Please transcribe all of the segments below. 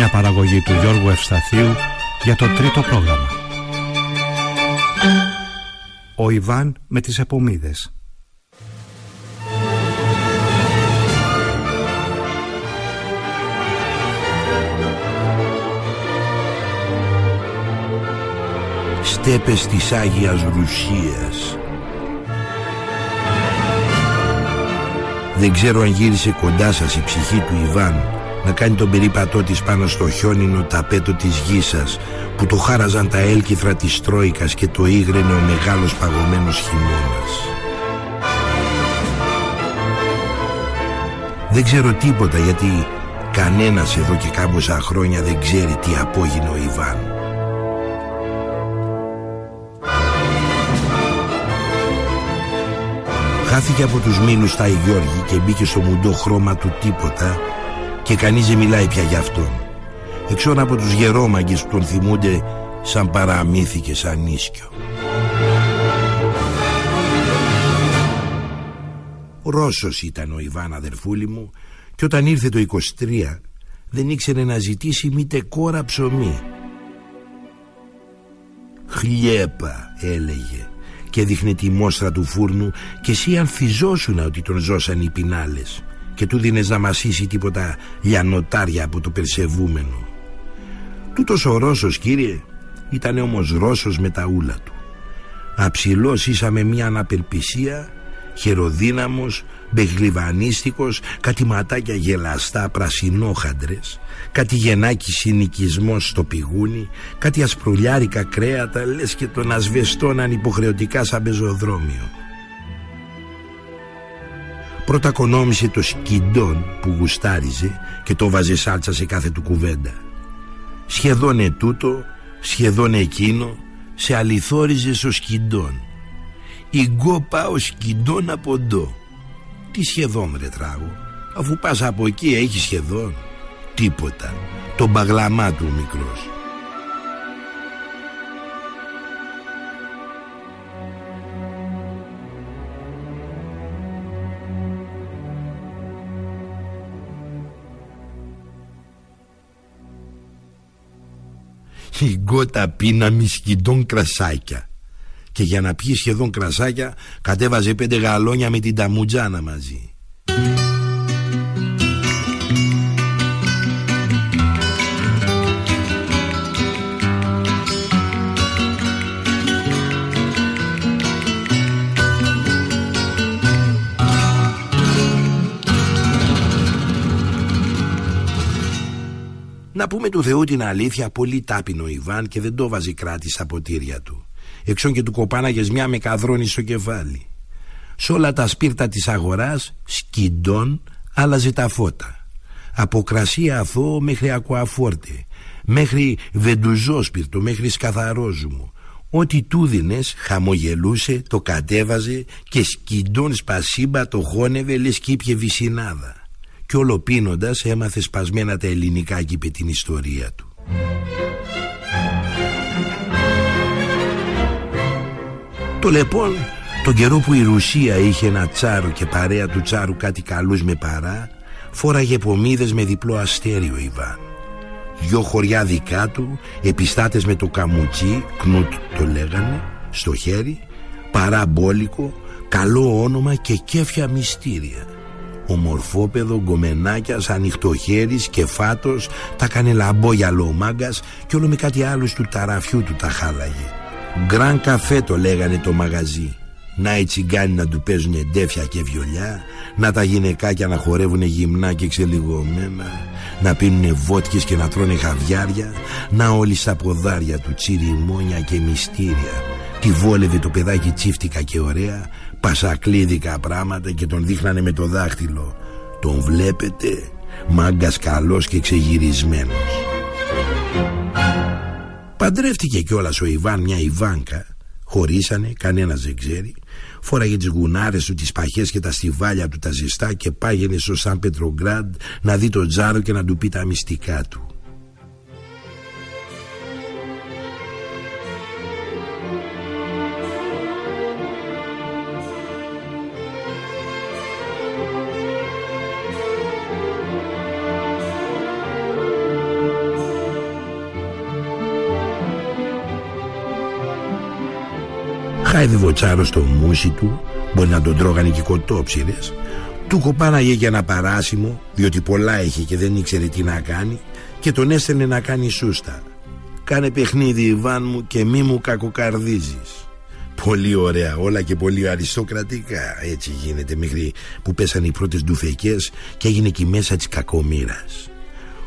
Μια παραγωγή του Γιώργου Ευσταθίου για το τρίτο πρόγραμμα. Ο Ιβάν με τις επομίδες. Στέπες της Άγιας Ρουσίας Δεν ξέρω αν γύρισε κοντά σας η ψυχή του Ιβάν να κάνει τον περίπατό της πάνω στο χιόνινο ταπέτο της γης σας που το χάραζαν τα έλκυθρα της Τρόικας και το ήγρενε ο μεγάλος παγωμένος χειμώνας. Δεν ξέρω τίποτα γιατί κανένας εδώ και κάμποσα χρόνια δεν ξέρει τι απόγεινε ο Ιβάν. Χάθηκε από τους μήλους στα Ιγιώργη και μπήκε στο μουντό χρώμα του τίποτα και κανείς δεν μιλάει πια για αυτόν. Εξών από τους γερόμαγκες που τον θυμούνται σαν παραμύθι και σαν ίσκιο. Ρώσος ήταν ο Ιβάν αδερφούλη μου και όταν ήρθε το 23 δεν ήξερε να ζητήσει μήτε κόρα ψωμί. «Χλιέπα» έλεγε και δείχνε τη μόστρα του φούρνου και εσύ ανθιζόσουν ότι τον ζώσαν οι πινάλες και του δίνες να μασίσει τίποτα λιανοτάρια από το περσεβούμενο. Τούτος ο Ρώσος κύριε ήταν όμως Ρώσος με τα ούλα του. Αψηλός ήσαμε μια αναπερπισία, χεροδύναμος, μπεγλιβανίστικος, κάτι ματάκια γελαστά πρασινόχαντρες, κάτι γενάκι συνοικισμός στο πηγούνι, κάτι ασπρουλιάρικα κρέατα, λες και τον ασβεστώναν υποχρεωτικά σαν πεζοδρόμιο. Πρώτα κονόμησε το σκιντόν που γουστάριζε και το βάζε σάλτσα σε κάθε του κουβέντα. Σχεδόν ετούτο, σχεδόν εκείνο, σε αληθόριζε στο σκιντόν. Η γκό πάω σκιντόν από ντό. Τι σχεδόν ρε τράγω, αφού πας από εκεί έχεις σχεδόν. Τίποτα, το μπαγλαμά του μικρός. Η γκότα πίναμε σκιντών κρασάκια και για να πιει σχεδόν κρασάκια κατέβαζε πέντε γαλόνια με την ταμουτζάνα μαζί. Πούμε του Θεού την αλήθεια, πολύ τάπινο Ιβάν και δεν το βάζει κράτη στα ποτήρια του. Εξών και του κοπάναγες μια με καδρόνι στο κεφάλι. Σ' όλα τα σπίρτα της αγοράς, σκιντών, άλλαζε τα φώτα. Από κρασί αθώο μέχρι ακουαφόρτε, μέχρι βεντουζόσπιρτο, μέχρι σκαθαρόζουμο. Ό,τι του δίνες χαμογελούσε, το κατέβαζε και σκιντών σπασίμπα το χώνευε λες κι ήπιε βυσινάδα και όλο έμαθε σπασμένα τα ελληνικά και είπε την ιστορία του. Το λοιπόν, τον καιρό που η Ρουσία είχε ένα τσάρο και παρέα του τσάρου κάτι καλούς με παρά, φόραγε πομίδες με διπλό αστέριο Ιβάν. Δυο χωριά δικά του, επιστάτες με το καμουτσί, κνούτ το λέγανε, στο χέρι, παραμπόλικο, καλό όνομα και κέφια μυστήρια ομορφόπεδο, γκομενάκιας, ανοιχτοχέρης και φάτος, τα κάνε λαμπόγιαλο ο μάγκας και όλο με κάτι άλλο του ταραφιού του τα χάλαγε. Γκραν καφέ το λέγανε το μαγαζί. Να οι τσιγκάνοι να του παίζουν εντέφια και βιολιά, να τα γυναικάκια να χορεύουν γυμνά και ξελιγωμένα, να πίνουν βότκες και να τρώνε χαβιάρια, να όλοι στα ποδάρια του τσιριμόνια και μυστήρια. Τη βόλευε το παιδάκι τσίφτικα και ωραία, πασακλίδικα πράγματα και τον δείχνανε με το δάχτυλο. Τον βλέπετε, Μάγκας καλός και ξεγυρισμένος. Παντρεύτηκε κιόλας ο Ιβάν μια Ιβάνκα. Χωρίσανε, κανένας δεν ξέρει. Φόραγε τις γουνάρες του, τις παχές και τα στιβάλια του τα ζεστά Και πάγαινε στο Σαν Πετρογκράντ να δει τον Τζάρο και να του πει τα μυστικά του Χάιδευε ο Τσάρος στο μουσι του Μπορεί να τον τρώγανε και κοτόψιρες Του κοπάναγε για ένα παράσημο Διότι πολλά είχε και δεν ήξερε τι να κάνει Και τον έστελνε να κάνει σούστα. Κάνε παιχνίδι Ιβάν μου και μη μου κακοκαρδίζεις Πολύ ωραία όλα και πολύ αριστοκρατικά Έτσι γίνεται μέχρι που πέσανε οι πρώτες ντουφεκές Και έγινε και μέσα της κακομήρας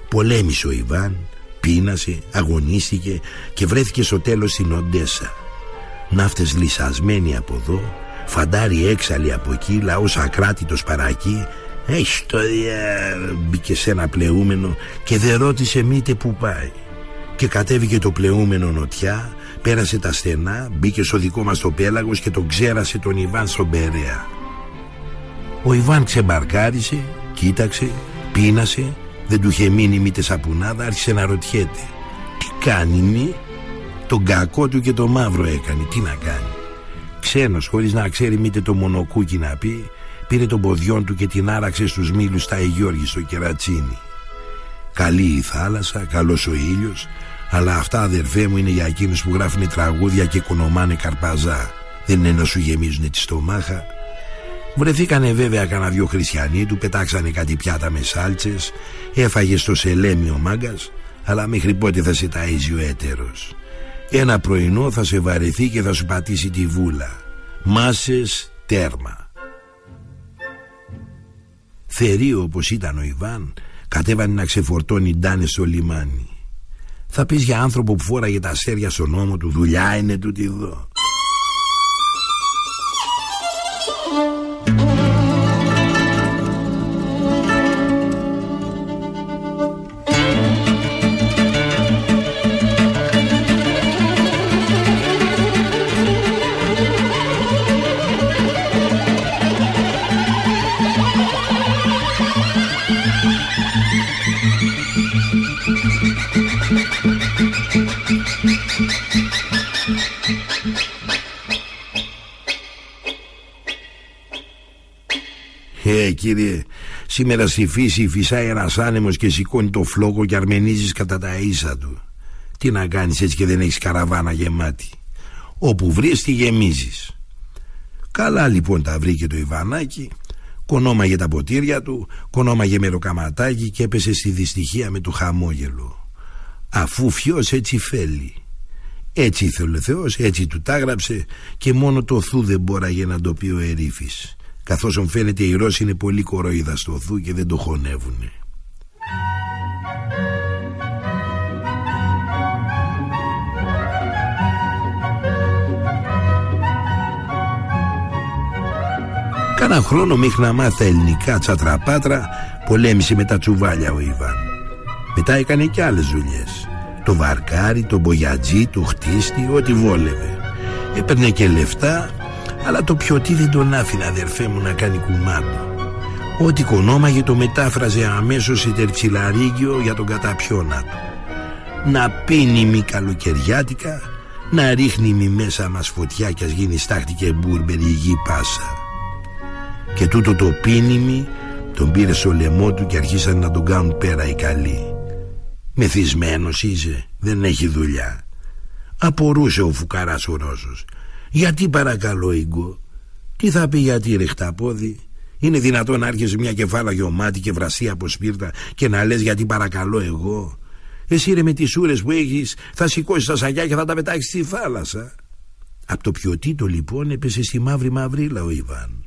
Πολέμησε ο Ιβάν Πείνασε, αγωνίστηκε Και βρέθηκε στο τέλος στην Οντέσα Ναύτες λυσασμένοι από εδώ Φαντάρι έξαλλοι από εκεί Λαός ακράτητος παρακεί. Έχει το δια... Μπήκε σε ένα πλεούμενο Και δεν ρώτησε μήτε που πάει. Και κατέβηκε το πλεούμενο νοτιά Πέρασε τα στενά Μπήκε στο δικό μας το πέλαγος Και τον ξέρασε τον Ιβάν στον Περέα. Ο Ιβάν ξεμπαρκάρισε Κοίταξε Πείνασε Δεν του είχε μείνει μήτες σαπουνάδα Άρχισε να ρωτιέται. Τι κάνει μη τον κακό του και το μαύρο έκανε. Τι να κάνει. Ξένος χωρίς να ξέρει μήτε το μονοκούκι να πει Πήρε τον ποδιόν του και την άραξε στους μήλους στα Αιγιώργη στο κερατσίνι. Καλή η θάλασσα, καλός ο ήλιος Αλλά αυτά αδερφέ μου είναι για εκείνους που γράφουν τραγούδια και κονομάνε καρπαζά. Δεν είναι να σου γεμίζουν τη στομάχα. Βρεθήκανε βέβαια κανένα δυο χριστιανοί του Πετάξανε κάτι πιάτα με σάλτσες Έφαγε στο σελέμι ο μάγκας Αλλά μέχρι πότε θα σε ταΐζει ο έτερος ένα πρωινό θα σε βαρεθεί και θα σου πατήσει τη βούλα. Μάσες τέρμα. Θερίο όπως ήταν ο Ιβάν Κατέβανε να ξεφορτώνει ντάνες στο λιμάνι. Θα πεις για άνθρωπο που φόραγε τα σέρια στον νόμο του Δουλειά είναι τούτη εδώ Σήμερα στη φύση φυσάει ένας άνεμος Και σηκώνει το φλόγο και αρμενίζεις κατά τα ίσα του. Τι να κάνεις έτσι και δεν έχεις καραβάνα γεμάτη. Όπου βρεις τη γεμίζεις. Καλά λοιπόν τα βρήκε το Ιβανάκι. Κονόμαγε τα ποτήρια του Κονόμαγε μεροκαματάκι Και έπεσε στη δυστυχία με το χαμόγελο. Αφού φιός έτσι φέλει έτσι ήθελε ο Θεός, έτσι του τάγραψε και μόνο το θού δεν μπόραγε να το πει ο ερήφης. Καθώς φαίνεται οι Ρώσοι είναι πολύ κοροϊδα στο θού και δεν το χωνεύουνε. Κάνα χρόνο μέχρι να μάθει ελληνικά τσατραπάτρα πολέμησε με τα τσουβάλια ο Ιβάν. Μετά έκανε και άλλες δουλειές. Το βαρκάρι, το μπογιατζί, το χτίστη, ό,τι βόλευε. Έπαιρνε και λεφτά, αλλά το πιωτή δεν τον άφηνε αδερφέ μου να κάνει κουμάντο. Ό,τι κονόμαγε το μετάφραζε αμέσως σε τερψιλαρίγιο για τον καταπιώνα του. Να πίνει μη καλοκαιριάτικα, να ρίχνει μη μέσα μας φωτιά κι ας γίνει στάχτη και μπούρμπερ η γη πάσα. Και τούτο το πίνιμι τον πήρε στο λαιμό του και αρχίσαν να τον κάνουν πέρα οι καλοί. Μεθυσμένος είσαι, δεν έχει δουλειά. Απορούσε ο φουκαράς ο Ρώσος. Γιατί παρακαλώ Ιγκο, τι θα πει γιατί ριχτά πόδι; Είναι δυνατόν να έρχεσαι μια κεφάλα γεωμάτι και βραστή από σπίρτα και να λες γιατί παρακαλώ εγώ; Εσύ ρε με τις σούρες που έχεις θα σηκώσεις τα σαγιά και θα τα πετάξεις στη θάλασσα. Από το πιωτήτο λοιπόν έπεσε στη μαύρη μαυρίλα ο Ιβάν.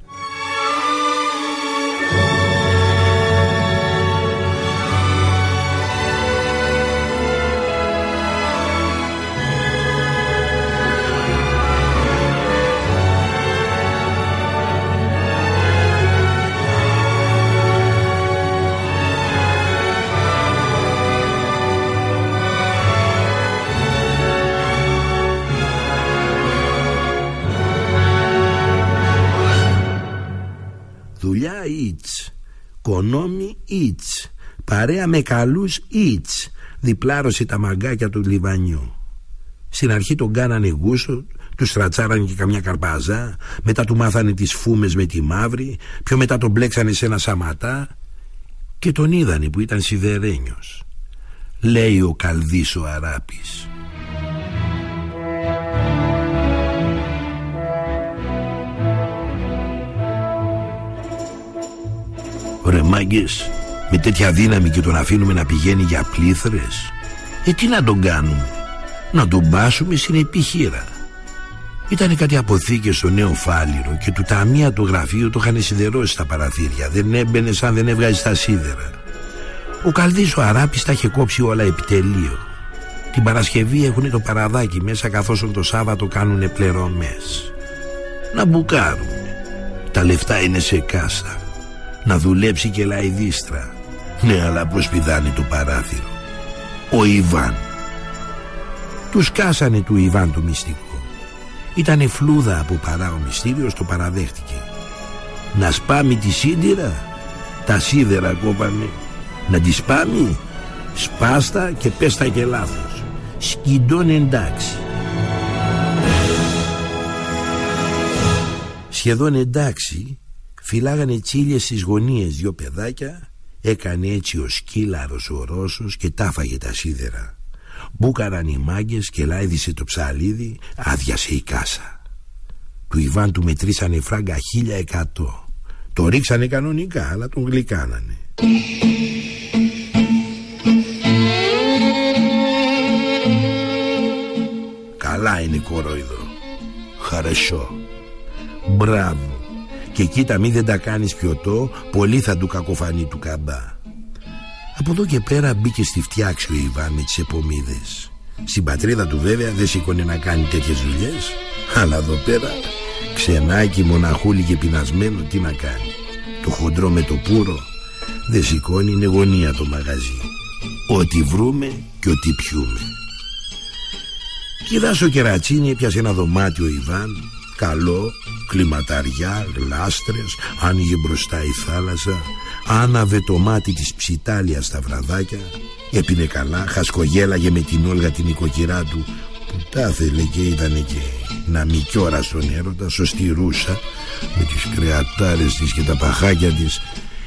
Ιτς. Κονόμι ιτς. Παρέα με καλούς ιτς. Διπλάρωσε τα μαγκάκια του λιβανιού. Στην αρχή τον κάνανε γούσο τους στρατσάρανε και καμιά καρπάζα. Μετά του μάθανε τις φούμες με τη μαύρη. Πιο μετά τον μπλέξανε σε ένα σαματά. Και τον είδανε που ήταν σιδερένιος. Λέει ο Καλδής ο Αράπης Ρε μάγκες Με τέτοια δύναμη και τον αφήνουμε να πηγαίνει για πλήθρες Ε τι να τον κάνουμε; Να τον πάσουμε στην επιχείρα ήταν κάτι αποθήκες στο νέο φάληρο και του ταμεία του γραφείου το είχαν σιδερώσει στα παραθύρια. Δεν έμπαινε σαν δεν έβγαζε τα σίδερα. Ο Καλδής ο Αράπης τα είχε κόψει όλα επιτελείο. Την Παρασκευή έχουν το παραδάκι μέσα καθώς το Σάββατο κάνουν πληρωμές. Να μπουκάρουμε. Τα λεφτά είναι σε κάσα. Να δουλέψει και λαϊδίστρα. Ναι, αλλά πώς πηδάνε το παράθυρο. Ο Ιβάν. Τους κάσανε του Ιβάν το μυστικό. Ήτανε φλούδα από παρά ο μυστήριος το παραδέχτηκε. Να σπάμει τη σίδηρα. Τα σίδερα κόπανε. Να τη σπάμει. Σπάστα και πέστα και λάθος. Σκυντών εντάξει. Σχεδόν εντάξει φυλάγανε τσίλιες στις γωνίες δυο παιδάκια έκανε έτσι ο σκύλαρος ο Ρώσος και τάφαγε τα σίδερα. Μπούκαραν οι μάγκες και λάιδισε το ψαλίδι Άδειασε η κάσα. Του Ιβάν του μετρήσανε φράγκα χίλια εκατό. Το ρίξανε κανονικά αλλά τον γλυκάνανε. Καλά είναι κοροϊδό Χαρεσό. Μπράβο Και κοίτα μη δεν τα κάνεις πιωτό Πολύ θα του κακοφανεί του καμπά. Από εδώ και πέρα μπήκε στη φτιάξη ο Ιβάν με τις επομίδες. Στην πατρίδα του βέβαια δεν σήκωνε να κάνει τέτοιες δουλειές. Αλλά εδώ πέρα ξενάκι, μοναχούλη και πεινασμένο τι να κάνει. Το χοντρό με το πουρο δεν σηκώνει είναι γωνία το μαγαζί. Ό,τι βρούμε και ό,τι πιούμε. Κοίτας ο Κερατσίνη έπιασε ένα δωμάτιο ο Ιβάν. Καλό, κλιματαριά, γλάστρες Άνοιγε μπροστά η θάλασσα Άναβε το μάτι της ψιτάλιας στα βραδάκια Έπινε καλά, χασκογέλαγε με την Όλγα την οικοκυρά του Που τα θέλε και ήταν και να μικιόρα στον έρωτα Σωστή ρούσα με τις κρεατάρες της και τα παχάκια της.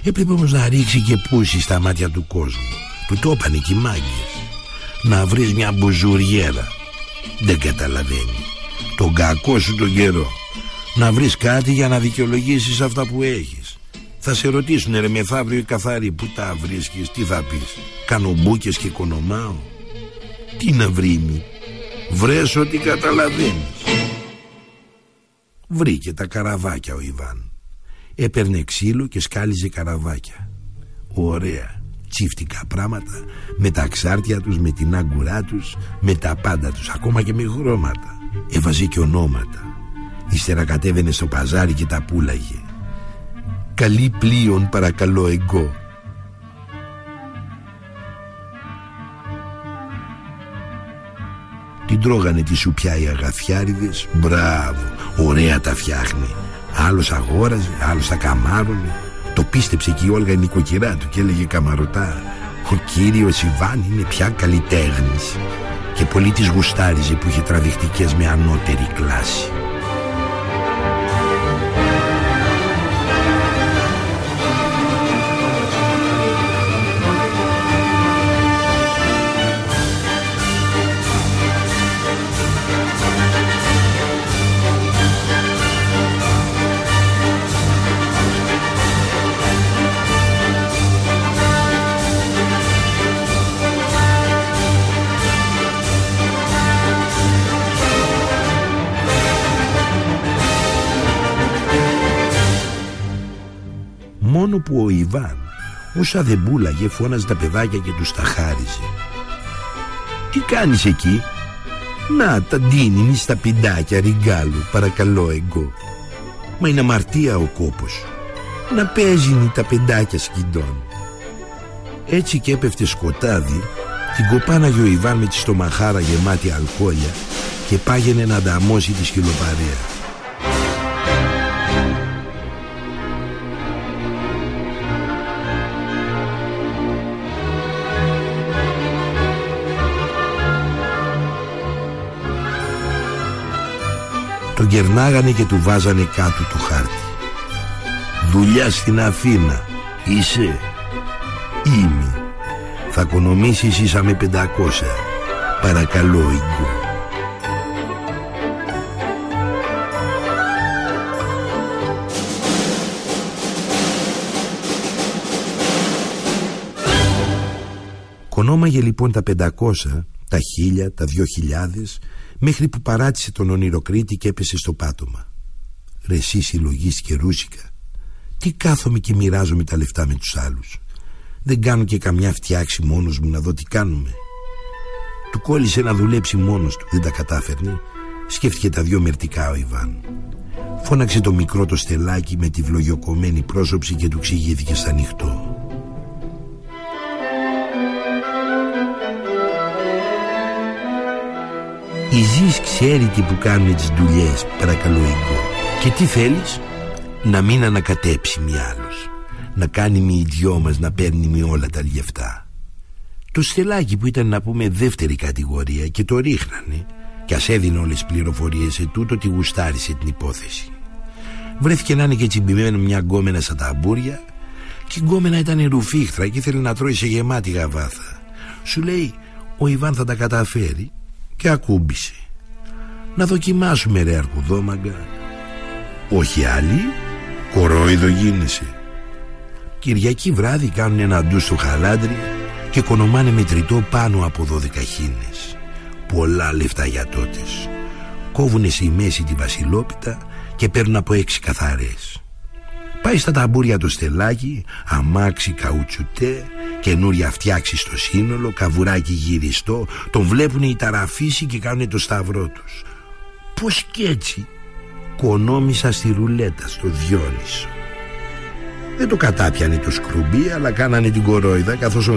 Έπρεπε όμως να ρίξει και πούση στα μάτια του κόσμου Του το έπανε και οι μάγκες. Να βρεις μια μπουζουριέρα. Δεν καταλαβαίνει. Τον κακό σου τον καιρό Να βρεις κάτι για να δικαιολογήσεις αυτά που έχεις. Θα σε ρωτήσουν ρε μεθαύριο καθαρή Πού τα βρίσκεις, τι θα πεις Κάνω μπούκες και κονομάω Τι να βρήμει Βρες ότι καταλαβαίνεις. Βρήκε τα καραβάκια ο Ιβάν. Έπαιρνε ξύλο και σκάλιζε καραβάκια. Ωραία Τσίφτικα πράγματα Με τα ξάρτια τους, με την άγκουρά τους Με τα πάντα τους, ακόμα και με χρώματα. Έβαζε και ονόματα Ύστερα κατέβαινε στο παζάρι και τα πουλάγε. Καλή πλοίον παρακαλώ εγώ Την τρώγανε τη σουπιά οι αγαθιάριδες. Μπράβο, ωραία τα φτιάχνει. Άλλος αγόραζε, άλλος τα καμάρωνε. Το πίστεψε και η Όλγα η νοικοκυρά του Και έλεγε καμαρωτά Ο κύριος Ιβάν είναι πια καλλιτέχνης Και πολύ της γουστάριζε που είχε τραβηχτικές με ανώτερη κλάση μόνο που ο Ιβάν όσα δεν πουλάγε φώναζε τα παιδάκια και τους τα χάριζε. «Τι κάνεις εκεί» «Να τα ντύνει στα πιντάκια ριγκάλου παρακαλώ εγώ» «Μα είναι αμαρτία ο κόπος» «Να παίζει τα πεντάκια σκυντών» Έτσι και έπεφτε σκοτάδι την κοπάναγε ο Ιβάν με τη στομαχάρα γεμάτη αλκοόλια και πάγαινε να ανταμώσει τη σκυλοπαρέα Τον κερνάγανε και του βάζανε κάτω του χάρτη. Δουλειά στην Αθήνα. Είσαι Είμαι Θα οικονομήσεις ίσα με 500 Παρακαλώ Ιγκό Κονόμαγε λοιπόν τα 500, τα 1000, τα 2000 μέχρι που παράτησε τον ονειροκρίτη και έπεσε στο πάτωμα. Ρε εσύ συλλογίστηκε ρούσικα. Τι κάθομαι και μοιράζομαι τα λεφτά με τους άλλους; Δεν κάνω και καμιά φτιάξη μόνος μου να δω τι κάνουμε. Του κόλλησε να δουλέψει μόνος του, δεν τα κατάφερνε. Σκέφτηκε τα δυο μερτικά ο Ιβάν. Φώναξε το μικρό το στελάκι με τη βλογιοκομμένη πρόσωψη και του ξηγήθηκε στα νυχτό. Η Ζης ξέρει τι που κάνουν τις δουλειές Παρακαλώ Ιγκό Και τι θέλεις; Να μην ανακατέψει μη άλλος. Να κάνει μη οι δυο μας να παίρνει μη όλα τα λεφτά. Το στελάκι που ήταν να πούμε δεύτερη κατηγορία Και το ρίχνανε Κι ας έδινε όλες τις πληροφορίες σε τούτο Τη γουστάρισε την υπόθεση. Βρέθηκε να είναι και τσιμπημένο μια γκόμενα στα ταμπούρια Και η γκόμενα ήταν ρουφίχτρα Και ήθελε να τρώει σε γεμάτη γαβάθα. Σου λέει ο Ιβάν θα τα καταφέρει και ακούμπησε «Να δοκιμάσουμε ρε αρκουδόμαγκα» «Όχι άλλοι, κορόιδο γίνεσαι» Κυριακή βράδυ κάνουν ένα ντου στο χαλάντρι και κονομάνε μετρητό πάνω από 12 χίνες. Πολλά λεφτά για τότες. Κόβουνε στη μέση τη βασιλόπιτα και παίρνουν από έξι καθαρές. Πάει στα ταμπούρια το στελάκι, αμάξι καουτσουτέ, καινούρια φτιάξει στο σύνολο, καβουράκι γυριστό, τον βλέπουν οι ταραφίσοι και κάνουν το σταυρό τους. Πώς κι έτσι, κονόμησα στη ρουλέτα στο Διόνυσο. Δεν το κατάπιανε το σκρουμπί, αλλά κάνανε την κορόιδα, καθώς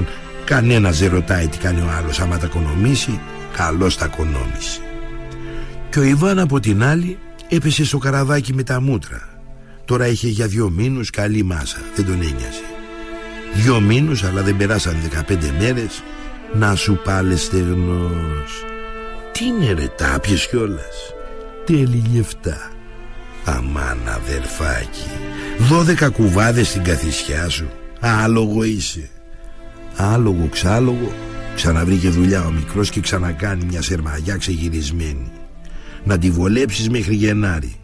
κανένας δεν ρωτάει τι κάνει ο άλλος, άμα τα κονομήσει, καλώς τα κονόμησε. Και ο Ιβάν από την άλλη έπεσε στο καραβάκι με τα μούτρα Τώρα είχε για δυο μήνους καλή μάσα Δεν τον ένοιασε Δυο μήνους αλλά δεν περάσαν 15 μέρες. Να σου πάλε στεγνός. Τι είναι ρε τάπιες κιόλας. Τέλει λεφτά Αμάν αδερφάκι. Δώδεκα κουβάδες στην καθισιά σου. Άλογο είσαι. Άλογο ξάλογο. Ξαναβρήκε δουλειά ο μικρός και ξανακάνει μια σερμαγιά ξεγυρισμένη. Να τη βολέψεις μέχρι Γενάρη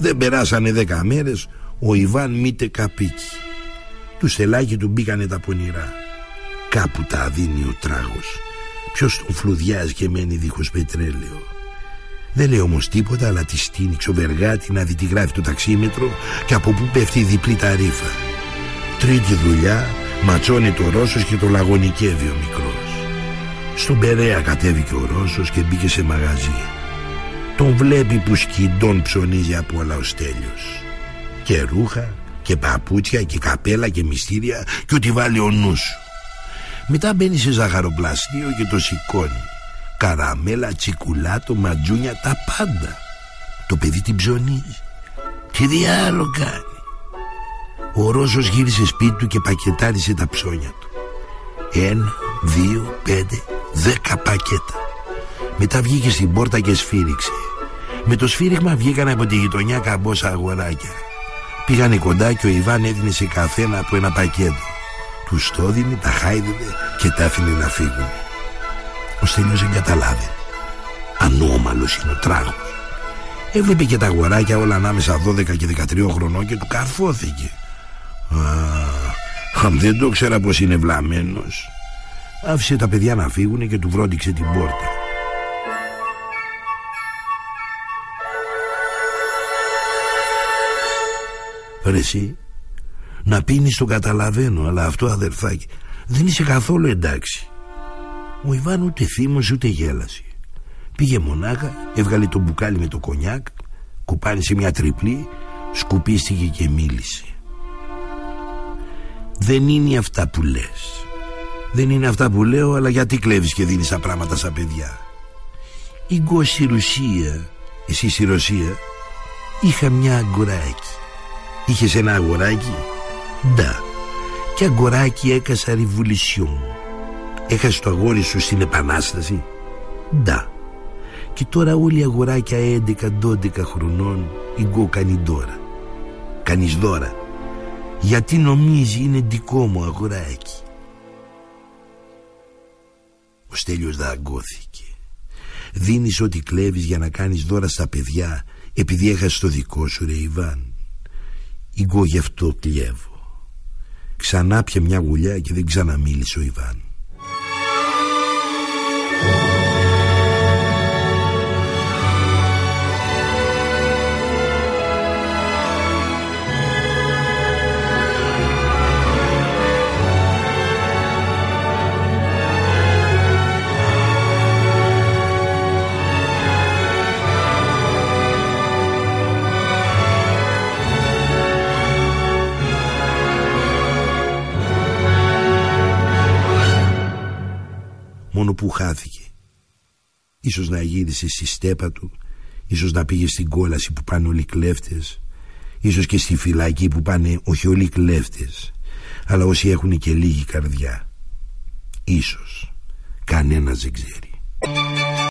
δεν περάσανε δέκα μέρες Ο Ιβάν μήτε καπίκι Τους στελάκι του μπήκανε τα πονηρά Κάπου τα δίνει ο τράγος Ποιος τον φλουδιάζει και μένει δίχως πετρέλαιο δεν λέει όμως τίποτα αλλά τη στείνει ξοβεργάτη να δει τι γράφει το ταξίμετρο και από πού πέφτει η διπλή ταρίφα. Τρίτη δουλειά ματσώνει το Ρώσος και το λαγωνικεύει ο μικρός. Στον Περέα κατέβηκε ο Ρώσος και μπήκε σε μαγαζί. Τον βλέπει που σκυντών ψωνίζει από όλα ο Στέλιος. Και ρούχα και παπούτσια και καπέλα και μυστήρια Και ό,τι βάλει ο νους σου. Μετά μπαίνει σε ζαχαροπλαστείο και το σηκώνει. Καραμέλα, τσικουλάτο, ματζούνια, τα πάντα. Το παιδί την ψωνίζει. Τι διάλογο κάνει. Ο Ρώσος γύρισε σπίτι του και πακετάρισε τα ψώνια του. Ένα, δύο, πέντε, δέκα πακέτα. Μετά βγήκε στην πόρτα και σφύριξε με το σφύριγμα βγήκαν από τη γειτονιά καμπόσα αγοράκια. Πήγανε κοντά και ο Ιβάν έδινε σε καθένα από ένα πακέτο. Τους το έδινε, τα χάιδευε και τα άφηνε να φύγουν. Ο Στέλιος δεν καταλάβαινε. Ανώμαλος είναι ο τράγος. Έβλεπε και τα αγοράκια όλα ανάμεσα 12 και 13 χρονών και του καρφώθηκε. Α, αν δεν το ξέρα πως είναι βλαμμένος. Άφησε τα παιδιά να φύγουν και του βρόντιξε την πόρτα. Ρε εσύ Να πίνεις το καταλαβαίνω Αλλά αυτό αδερφάκι Δεν είσαι καθόλου εντάξει. Ο Ιβάν ούτε θύμωσε ούτε γέλασε. Πήγε μονάχα Έβγαλε το μπουκάλι με το κονιάκ Κουπάνισε μια τριπλή Σκουπίστηκε και μίλησε. Δεν είναι αυτά που λες. Δεν είναι αυτά που λέω Αλλά γιατί κλέβεις και δίνεις τα πράγματα σαν παιδιά. Η στη Ρουσία Εσύ στη Ρωσία Είχα μια αγκουράκι Είχες ένα αγοράκι; Ντα Και αγοράκι έκασα ριβουλισιόν Έχασε το αγόρι σου στην επανάσταση; Ντα Και τώρα όλοι οι αγοράκια 11-12 χρονών η γκο κάνει δώρα. Κάνεις δώρα. Γιατί νομίζει είναι δικό μου αγοράκι. Ο Στέλιος δαγκώθηκε. Δίνεις ό,τι κλέβεις για να κάνεις δώρα στα παιδιά επειδή έχασε το δικό σου ρε Ιβάν. Εγώ γι' αυτό κλέβω. Ξανά πια μια γουλιά και δεν ξαναμίλησε ο Ιβάν. Που χάθηκε. Ίσως να γύρισε στη στέπα του, ίσως να πήγε στην κόλαση που πάνε όλοι οι κλέφτες, ίσως και στη φυλακή που πάνε όχι όλοι οι κλέφτες, αλλά όσοι έχουν και λίγη καρδιά. Ίσως. Κανένας δεν ξέρει.